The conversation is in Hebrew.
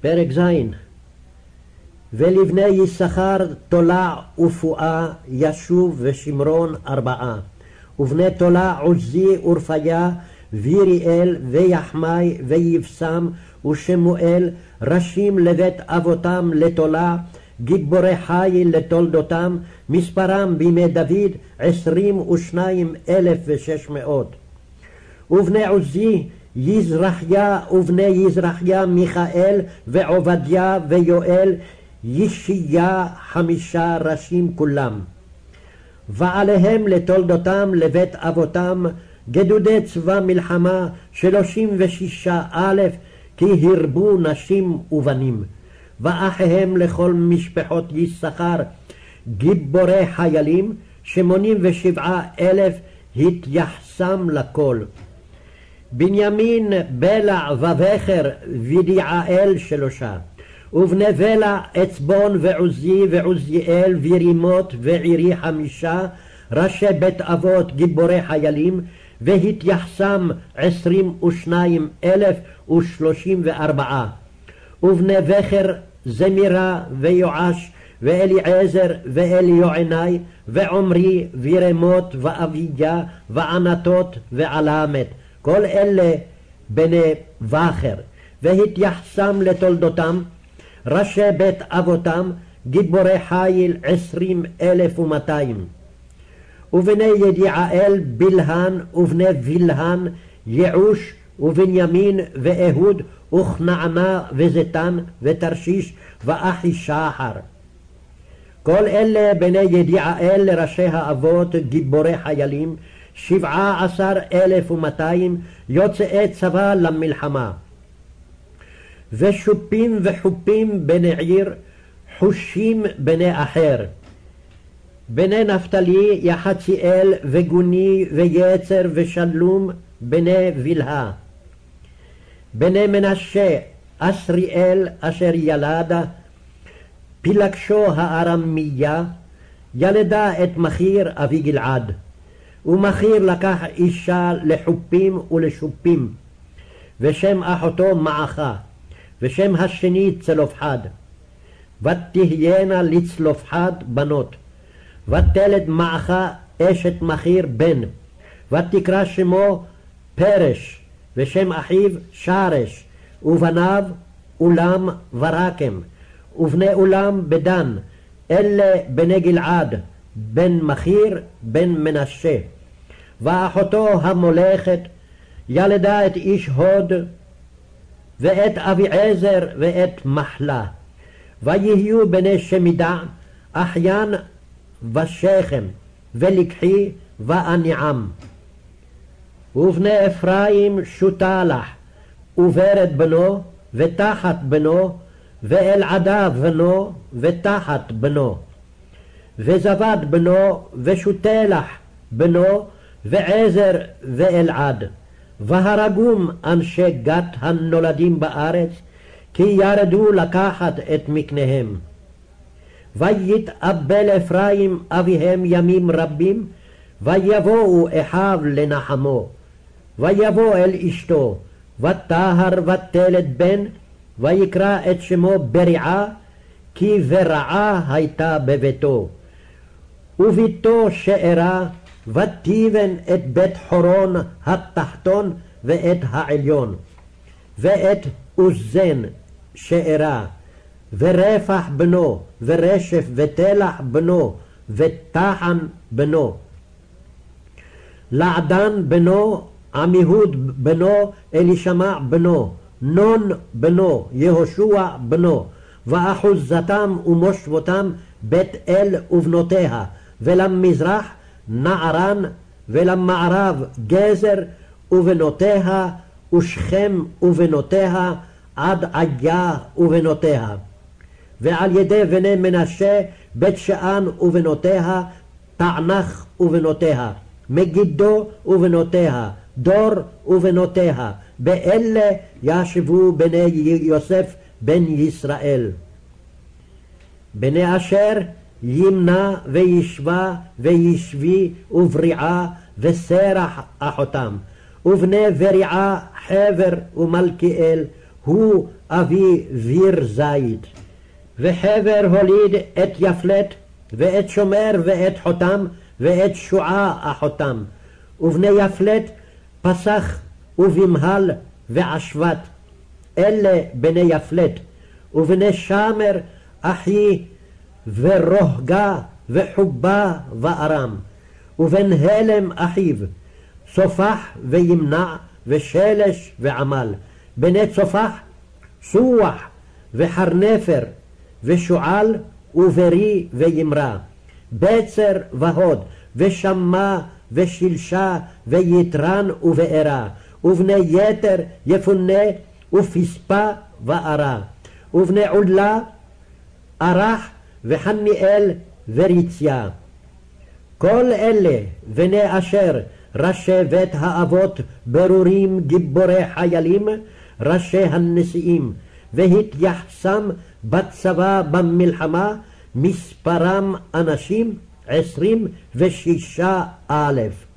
פרק ז' ולבני יששכר תולע ופואה ישוב ושמרון ארבעה. ובני תולע עוזי ורפיה ויריאל ויחמי ויבשם ושמואל ראשים לבית אבותם לתולע גיבורי חיל לתולדותם מספרם בימי דוד עשרים ושניים אלף ושש מאות. ובני עוזי יזרחיה ובני יזרחיה מיכאל ועובדיה ויואל ישיה חמישה ראשים כולם. ועליהם לתולדותם לבית אבותם גדודי צבא מלחמה שלושים ושישה א' כי הרבו נשים ובנים. ואחיהם לכל משפחות יששכר גיבורי חיילים שמונים ושבעה אלף התייחסם לכל. בנימין בלע ובכר ודיעאל שלושה, ובני בלע עצבון ועוזי ועוזיאל ורימות ועירי חמישה, ראשי בית אבות גיבורי חיילים, והתייחסם עשרים ושניים אלף ושלושים וארבעה. ובני בכר זמירה ויואש ואליעזר ואליוענai ועמרי וירמות ואביה וענתות ועלמת כל אלה בני בכר, והתייחסם לתולדותם, ראשי בית אבותם, גיבורי חיל עשרים אלף ומאתיים. ובני ידיעאל בלהן, ובני בלהן יעוש, ובנימין ואהוד, וכנענה וזיתן, ותרשיש, ואחי שחר. כל אלה בני ידיעאל לראשי האבות, גיבורי חיילים, שבעה עשר אלף ומאתיים יוצאי צבא למלחמה. ושופים וחופים בני עיר, חושים בני אחר. בני נפתלי יחציאל וגוני ויצר ושלום בני בלהה. בני מנשה אסריאל אשר ילדה פילגשו הארמיה ילדה את מחיר אבי גלעד. ומכיר לקח אישה לחופים ולשופים, ושם אחותו מעכה, ושם השני צלופחד. ותהיינה לצלופחד בנות, ותלד מעכה אשת מכיר בן, ותקרא שמו פרש, ושם אחיו שרש, ובניו אולם ורקם, ובני אולם בדן, אלה בני גלעד, בן מכיר, בן מנשה. ואחותו המולכת ילדה את איש הוד, ואת אביעזר ואת מחלה. ויהיו בני שמידה, אחיין ושכם, ולקחי ואניעם. ובני אפרים שותלח, וברד בנו, ותחת בנו, ואלעדה בנו, ותחת בנו. וזבד בנו, ושותלח בנו, ועזר ואלעד. והרגום אנשי גת הנולדים בארץ, כי ירדו לקחת את מקניהם. ויתאבל אפרים אביהם ימים רבים, ויבואו אחיו לנחמו. ויבוא אל אשתו, וטהר ותלד בן, ויקרא את שמו בריעה, כי ברעה הייתה בביתו. וביתו שארה, ותיבן את בית חורון התחתון ואת העליון, ואת עוזן שארה, ורפח בנו, ורשף ותלח בנו, וטחן בנו. לעדן בנו, עמיהוד בנו, אלישמע בנו, נון בנו, יהושע בנו, ואחוזתם ומושבותם בית אל ובנותיה, ולמזרח נערן, ולמערב גזר ובנותיה, ושכם ובנותיה, עד עיה ובנותיה. ועל ידי בני מנשה, בית שאן ובנותיה, תענך ובנותיה, מגידו ובנותיה, דור ובנותיה, באלה ישבו בני יוסף בן ישראל. בני אשר ימנע וישבה וישבי ובריעה וסרח אחותם, ובני בריעה חבר ומלכיאל, הוא אבי ויר זית. וחבר הוליד את יפלט, ואת שומר ואת חותם, ואת שועה אחותם. ובני יפלט פסח ובמהל ועשבת. אלה בני יפלט. ובני שמר אחי ורוהגה וחובה וארם. ובן הלם אחיו, צופח וימנע ושלש ועמל. בני צופח, סוח וחרנפר ושועל וברי וימרה. בצר והוד ושמה ושלשה ויתרן ובארה. ובני יתר יפונה ופספה וארה. ובני עולה ערך וחניאל וריציה. כל אלה בני אשר ראשי בית האבות ברורים גיבורי חיילים, ראשי הנשיאים, והתייחסם בצבא במלחמה, מספרם אנשים עשרים ושישה אלף.